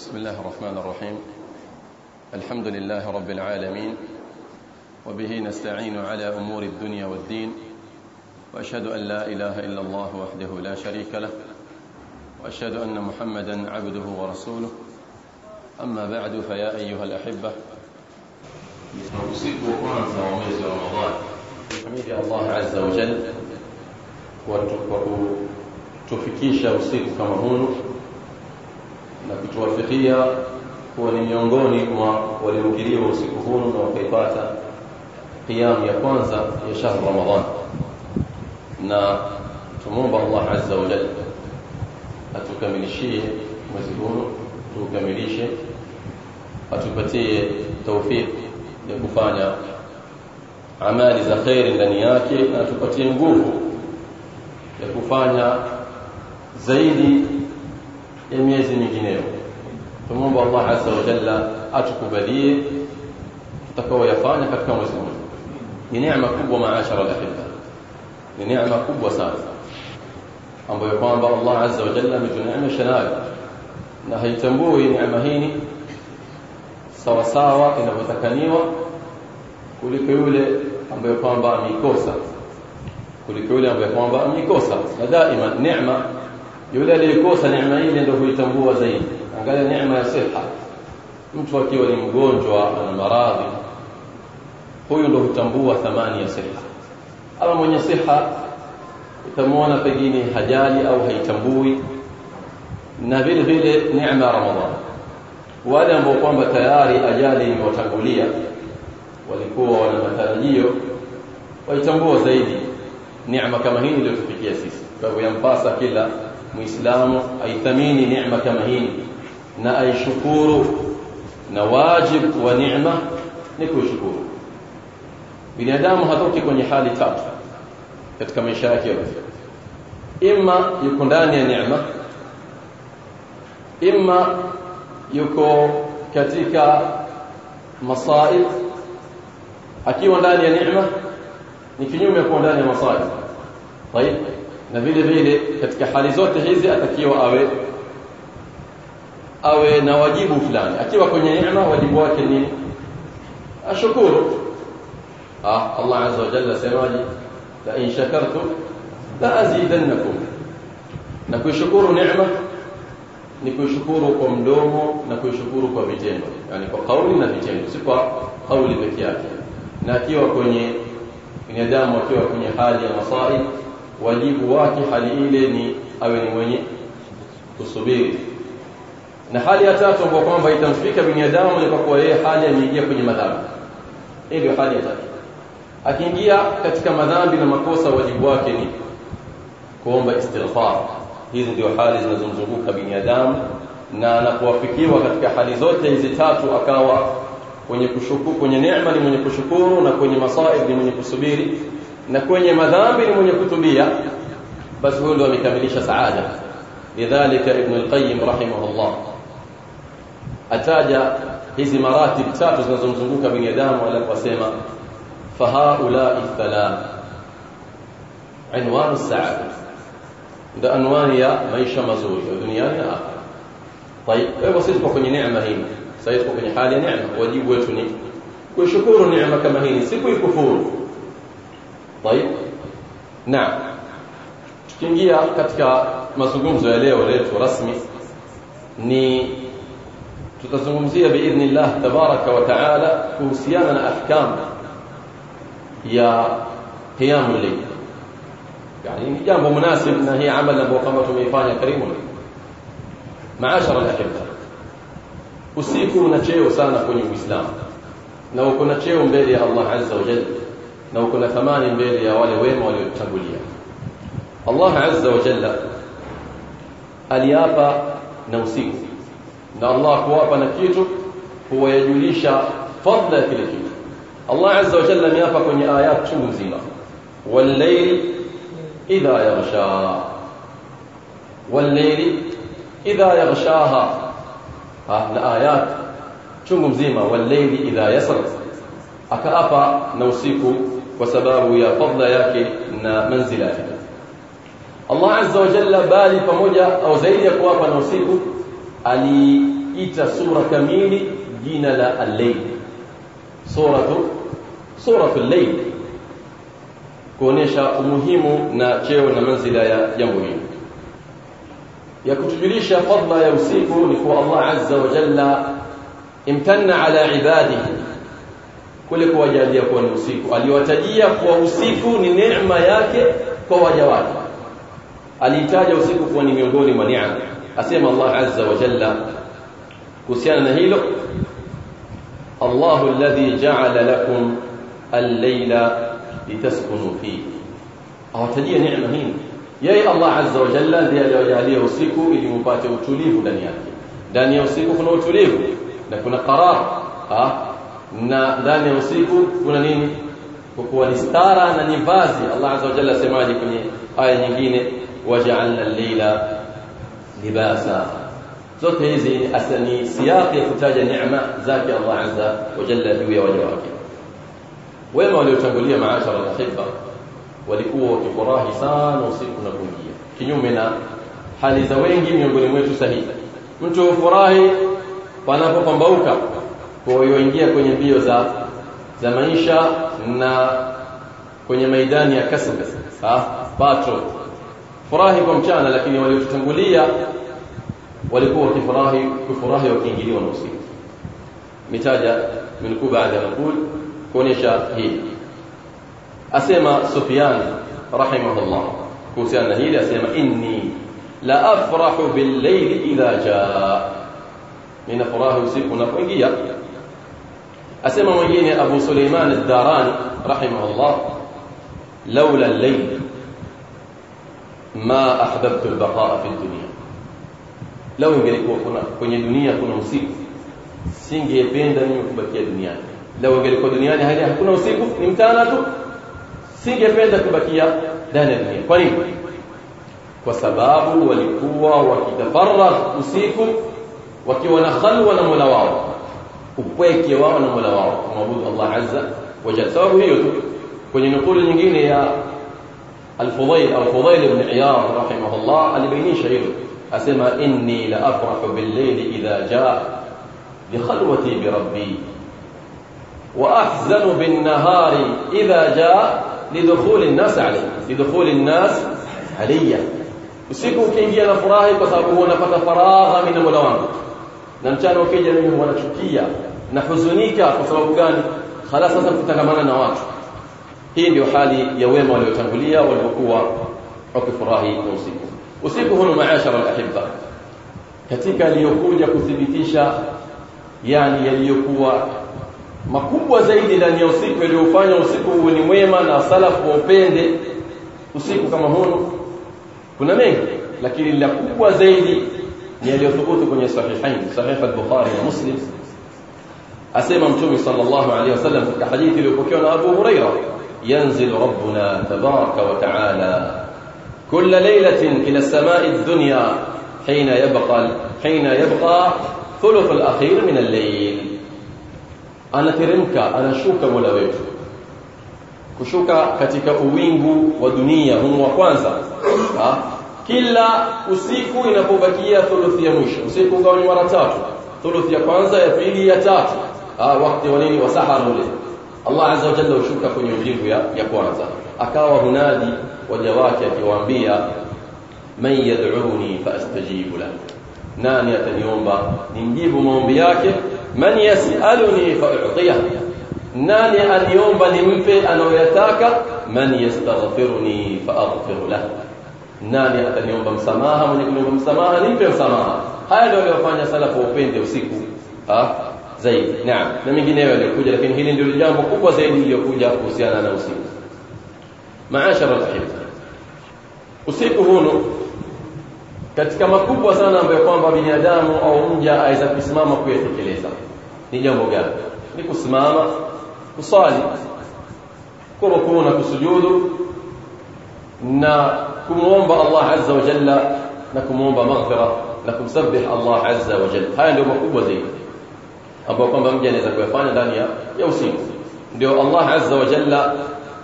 بسم الله الرحمن الرحيم. الحمد لله رب العالمين وبه نستعين على أمور الدنيا والدين وأشهد أن لا إله إلا الله وحده لا شريك له وأشهد أن محمدا عبده ورسوله. أما بعد فيا أيها الأحبة. Allah azza wa jalla kwa kutufikisha usiku kama huu na kutuwafikia kuwa ni miongoni mwa waliokiriwa usiku huu na wakaipata qiyam ya kwanza ya shahr Ramadhan na tumomba Allah azza wa jalla atukamilishie mwezi huu tukamilishe atupatie tawfik ya kufanya amali za khairi ndani yake na atupatie nguvu ya kufanya zaidi يميزني جنيه فمن الله عز وجل أتكو بديه تكو يفاني فكو مسلمون لنعمة كبوة معاشر الأحبة. لنعمة كبوة سادسة أم بيقوان بأ الله عز وجل من جنعمة شنائب نهي تنبوي نعمة هيني. سوا ساوا إنه تكنيوا كل كيولة أم بيقوان بأ ميكوسا. كل كيولة أم بيقوان بأ ميكوسا. فدائما نعمة yule aliyekosa neema ile ndio huitambua zaidi. Angalia neema ya siha. Mtu akiwa ni mgonjwa ana maradhi huyu ndio hutambua thamani ya siha. Ama mwenye siha utamwona pengine hajali au haitambui na vile vile neema ya ramadhani. Wale ambao kwamba tayari ajali imewatangulia walikuwa wana matarajio waitambua zaidi neema kama hii iliyotufikia sisi. Kwa hivyo yampasa kila مسلم أي ثمين نعمة كما هي نا شكور نواجب ونعمة نكو شكور. بني آدم هتوكي كوني حالي تاب. كتك مايشا يك إما يكون داني نعمة إما يكون كتيكا مصائب. أكيد داني نعمة ni يكون kwa مصائب. طيب. Na vile vile katika hali zote hizi atakiwa awe awe na wajibu fulani akiwa kwenye neema wajibu wake ni ashukuru ah Allah azza wa jalla semaji la in shakartum la azidannakum na kushukuru neema ni kushukuru kwa mdomo na kushukuru kwa vitendo yani kwa kauli na vitendo si kwa kauli pekee yake na akiwa kwenye binadamu akiwa kwenye hali ya masaib wajibu wake hali ile ni awe ni mwenye kusubiri. Na hali ya tatu kwa kwamba itamfika binadamu ni kwa kuwa yeye hali ameingia kwenye madhambi. Hiyo ndio hali ya tatu. Akiingia katika madhambi na makosa wajibu wake ni kuomba istighfar. Hizi ndio hali zinazomzunguka binadamu na anapowafikiwa katika hali zote hizi tatu akawa kwenye kushukuru kwenye neema ni mwenye kushukuru na kwenye masaib ni mwenye kusubiri na kwenye madhambi ni mwenye kutubia basi huyo ndio amekamilisha saada lidhalika ibn al-qayyim rahimahullah ataja hizi maratib tatu zinazomzunguka binadamu aliposema fahaula thalath unwan as-sa'ada ndio anwani ya maisha mazuri duniani na akhera طيب wewe sisi kwenye neema hii sasa kwenye hali ya neema wajibu wetu ni kushukuru neema kama hii si طيب نعم tukiingia katika mazungumzo ya leo letu rasmi ni tutazungumzia biidhnillah tabaraka wa taala kuhusiana na ahkam ya qiyamul layl yani ni jambo munasib na hii amali ambayo kama tumeifanya karibu maashara alahibba usiku una cheo sana kwenye uislamu na uko na cheo mbele ya Allah azza wa jalla na uko na thamani mbele ya wale wema waliotangulia Allah azza wa jalla aliapa na usiku na Allah kuwapa na kitu huwa yajulisha fadla ya kile kitu Allah azza wa jalla ameapa kwenye ayat chungu nzima wal-layl idha yaghsha wal-layl idha yaghshaha na ayat chungu mzima wal-layl idha yasra akaapa na usiku sababu ya fadla yake na manzila yake Allah azza wa jalla bali pamoja au zaidi ya kuwapa na usiku ali aliita sura kamili jina la al-layl suratu suratu al-layl kuonesha umuhimu na cheo na manzila ya jambo hili ya kutujulisha fadla ya usiku ni kwa Allah azza wa jalla imtanna ala ibadihi kule kuwajalia kuwa ni usiku aliwatajia kuwa usiku ni neema yake kwa waja wake aliitaja usiku kuwa ni miongoni mwa neema asema Allah azza wa jalla kuhusiana na hilo Allahu alladhi ja'ala lakum al-layla litaskunu fihi awatajia neema hii yeye Allah azza wa jalla ndiye aliyojalia usiku ili mpate utulivu ndani yake ndani ya usiku kuna utulivu na kuna qarar na ndani ya usiku kuna nini kwa kuwa ni stara na ni vazi Allah azza wa jalla asemaje kwenye aya nyingine waja'alna al-layla libasa zote hizi ni siyaqi ya kutaja neema zake Allah azza wa jalla juu ya waja wake wema waliotangulia maashara al-ahibba walikuwa wakifurahi sana usiku na kuingia kinyume na hali za wengi miongoni mwetu sahihi mtu hufurahi panapopambauka kwa yoingia kwenye mbio za za maisha na kwenye maidani ya kasb ah patro furahi kwa mchana lakini waliotutangulia walikuwa wakifurahi kufurahi wakiingiliwa na usiku mitaja minukuu baada ya nukul kuonyesha hii asema Sufyan rahimahullah kuhusiana na hili asema inni la afrahu bil-layli idha jaa ninafurahi usiku unapoingia أسمى مجين أبو سليمان الداران رحمه الله لولا الليل ما أحببت البقاء في الدنيا. لو إن قلقوا كنا كنا دنيا كنا مسيك سينجي يبين دنيا كبكي دنيا. لو إن قلقوا دنيا هيا كنا مسيك نمتاناتو. سينجي يبين دنيا كبكي دنيا الدنيا. كوني. وسباب ولقوة وكتفرغ مسيك وكي ونخل ونملواه upweke wao na Mola wao kumwabudu Allah azza wa jalla sababu hiyo tu kwenye nukulu nyingine ya Al-Fudayl Al-Fudayl ibn Iyad rahimahullah alibainisha asema inni la afrahu bil-layli idha jaa li khalwati bi rabbi wa ahzanu bin-nahari idha jaa lidkhuli an-nas alayhi lidkhuli an-nas alayya usiku ukiingia na furahi kwa sababu huwa napata faragha mimi na Mola wangu na mchana ukija mimi wanachukia. Na huzunika kwa sababu gani? Khalas sasa kutangamana na watu. Hii ndio hali ya wema waliotangulia walipokuwa wakifurahi na usiku. Usiku huno maashara alahibba katika aliyokuja kuthibitisha yani yaliyokuwa makubwa zaidi ndani ya usiku yaliyofanya usiku uwe ni mwema na salafu waupende usiku kama huno kuna mengi lakini la kubwa zaidi يليثبوت كن يصحيحين صحيح البخاري ومسلم أسيما امتومي صلى الله عليه وسلم في الحديث لبكيون أبو هريرة ينزل ربنا تبارك وتعالى كل ليلة إلى السماء الدنيا حين يبقى حين يبقى ثلث الأخير من الليل أنا ترمك أنا شوك ملويك كشوك كتك أوينبو ودنيا هم وقوانزا ها kila usiku inapobakia thuluthi ya mwisho usiku ugawanywa mara tatu thuluthi ya kwanza ya pili ya tatu ha? wakati wa nini wa sahara ule Allah azza wa jalla hushuka kwenye mbingu ya, ya kwanza akawa hunadi waja wake akiwaambia man yad'uni faastajibu lahu nani ataniomba nimjibu maombi yake man yasaluni fa'tiyah nani aniomba nimpe anayoyataka man yastaghfiruni faaghfir lahu nani ataniomba msamaha? Mwenye kuniomba msamaha nimpe msamaha. Haya ndio aliyofanya salafu upende usiku. Ha? Zaidi. Naam. Na mengineyo yalikuja lakini hili ndio jambo kubwa zaidi lililokuja kuhusiana na usiku. Maashara alhibba usiku huno katika makubwa sana ambayo kwamba binadamu au mja aweza kusimama kuyatekeleza ni jambo gani? Ni kusimama kusali kwa na kusujudu na كمومة الله عز وجل لكم نكمومة مغفرة لكم سبح الله عز وجل. هاي اللي هو قوة زي أبو قم بمجان إذا كوفانا دانيا يوسيم ديو الله عز وجل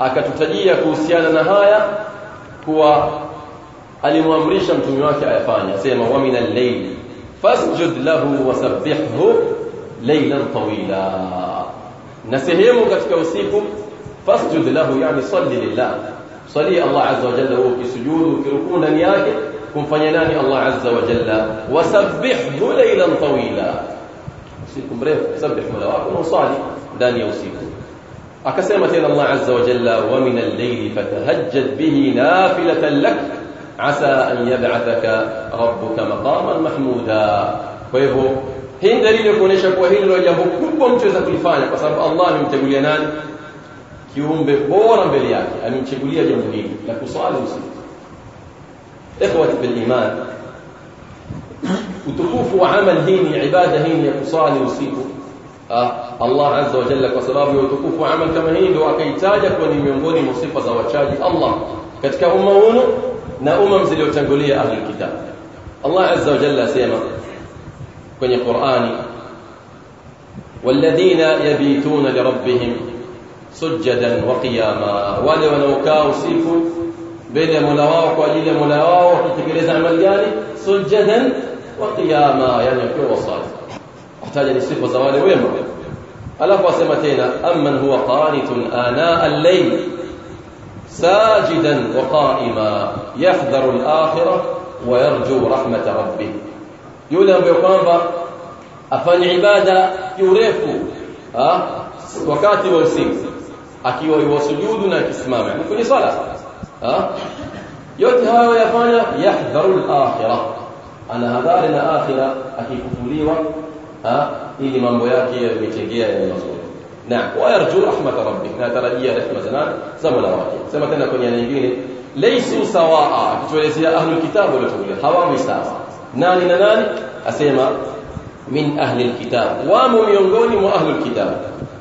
أكتتجيه كوسيانا نهاية هو ألي مؤمريشا تنواك أفانيا سيما ومن الليل. فاسجد له وسبحه ليلا طويلا. نسيهم كتك وسيكم فاسجد له يعني صل لله. صلي الله عز وجل وفي سجود وفي ركون ياكل كن فنيناني الله عز وجل. وسبحه ليلا طويلا. سيكم بريف. سبح ملواك وصالي داني وسيكم أكسامة الله عز وجل. ومن الليل فتهجد به نافلة لك. عسى أن يبعثك ربك مقاما محمودا. ويبه هين دليل يكون يشك وهين رجبه كبه مجزة الفانة الله من تقول kiumbe bora mbele yake amemchagulia jambo hili la kusali usiku ikhwati bil iman utukufu wa amal hii ibada hii ya kusali usiku Allah azza wa jalla kwa sababu ya utukufu wa amal kama hii ndio akaitaja kuwa ni miongoni mwa sifa za wachaji Allah katika umma huu na umam zilizotangulia ahli kitab Allah azza wa jalla asema kwenye Qur'ani walladhina yabituna lirabbihim sujadan wa qiyama wale wanaokaa usiku mbele ya Mola wao kwa ajili ya Mola wao wakitekeleza amali gani sujadan wa qiyama yani wakiwa wasali ataja ni sifa za wale wema alafu asema tena amman huwa qanitun ana al-layl wa qa'ima yahdharu al-akhirah wa yarju rahmat rabbih yule ambaye kwamba afanye ibada kiurefu wakati wa usiku akiwa yusujudu na akisimama kwenye swala yote hayo yafanya yahdharu al-akhirah ana hadhari na akhirah akikufuliwa ili mambo yake yametengea ya mazuri na wayarju rahmat rabbik na tarajia rehema za nani za mola wake sema tena kwenye aya nyingine laysu sawaa akituelezea ahlul kitab waliotangulia hawawi sawa nani na nani asema min ahli alkitab wamo miongoni mwa ahli alkitab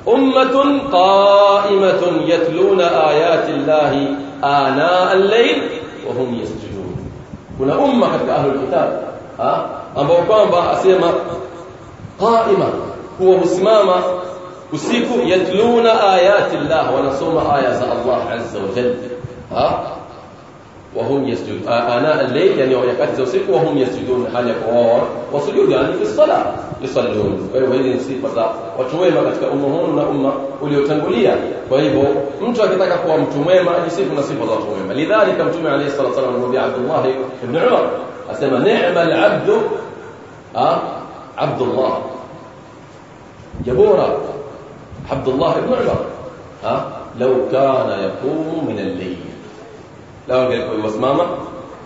أمة قائمة يتلون آيات الله آناء الليل وهم يسجدون. كنا أمة حتى أهل الكتاب أما وقام بأسيما قائمة هو مسماما يتلون آيات الله ونصوم آيات الله عز وجل ها؟ وهم يسجدون. آه، آناء الليل يعني وقت التوسيق وهم يسجدون حاجة قوار وسجود يعني في الصلاة يصلون. فهو هذه نصيب مرضى وتميمة كتك أمهن أمة وليو تنبولية فهو أنت كتك أقوى متميمة يصيب نصيب مرضى تميمة لذلك متميمة عليه الصلاة والسلام من نبي عبد الله بن عمر أسمى نعم العبد آه، عبد الله. جبورة عبد الله بن عمر آه، لو كان يقوم من الليل. لو angekuwa wasimama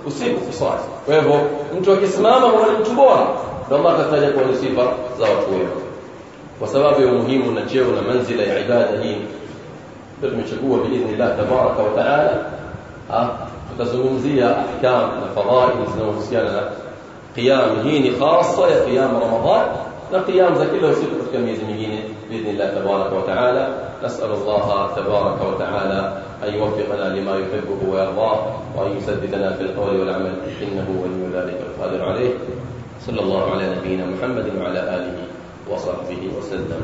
usiku kusali kwa hivyo mtu akisimama huwa ni mtu bora ndio Allah akataja kwa sifa za watu wema kwa sababu ya umuhimu na cheo na manzila ya ibada hii ndio tumechagua biidhnillah tabaraka wa taala tutazungumzia ahkam na fadhail zinazohusiana na قيام هي خاصة يا قيام رمضان لا قيام ذا كله يصير في كم يزمين بإذن الله تبارك وتعالى. نسأل الله تبارك وتعالى أن يوفقنا لما يحبه ويرضاه وأن يسددنا في القول والعمل. إنه ولي ذلك القادر عليه. صلى الله على نبينا محمد وعلى آله وصحبه وسلم.